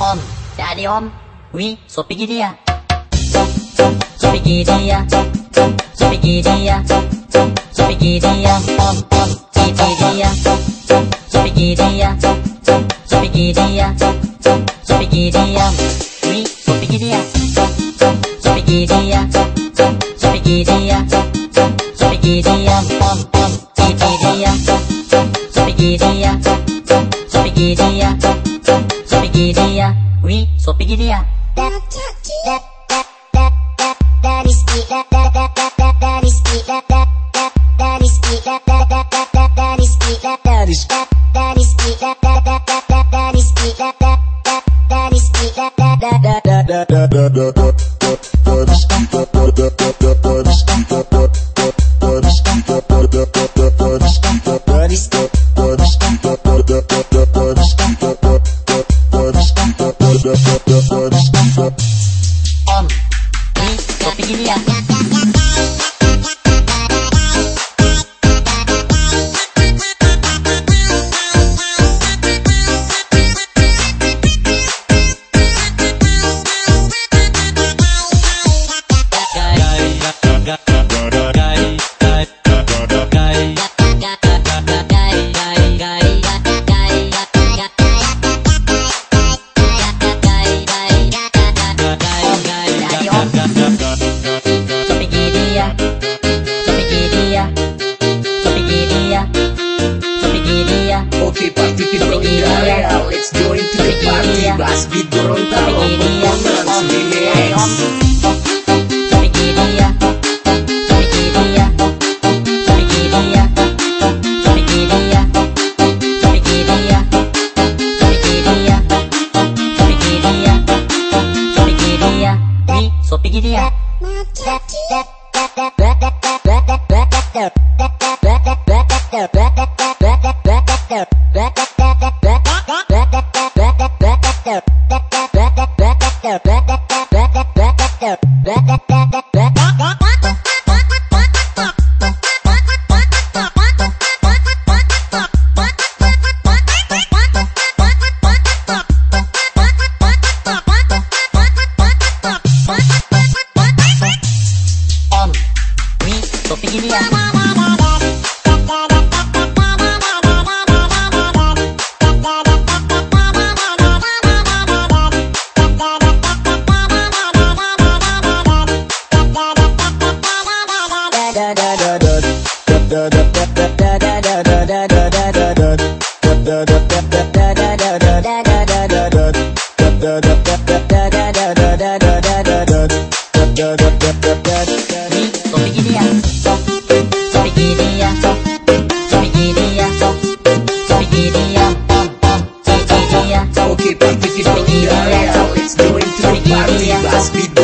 homme. so des hommes Oui, sopigidia. Sopigidia. Sopigidia. Sopigidia. Sopigidia. Homme. topiknya dia. da da da da da da da Virginia. más Víctor Hurtado. that, that. Okay, but if you don't eat all that, all it's going to the body, last.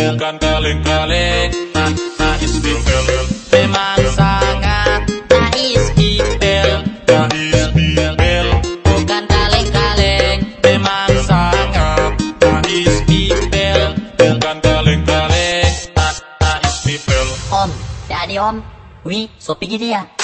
bukan kaleng-kaleng nah, nah istighfar memang sangat nah istighfar nah istighfar bukan kaleng-kaleng memang sangat nah istighfar bukan kaleng-kaleng nah, nah istighfar om jadi om Wih, sopi gini ya.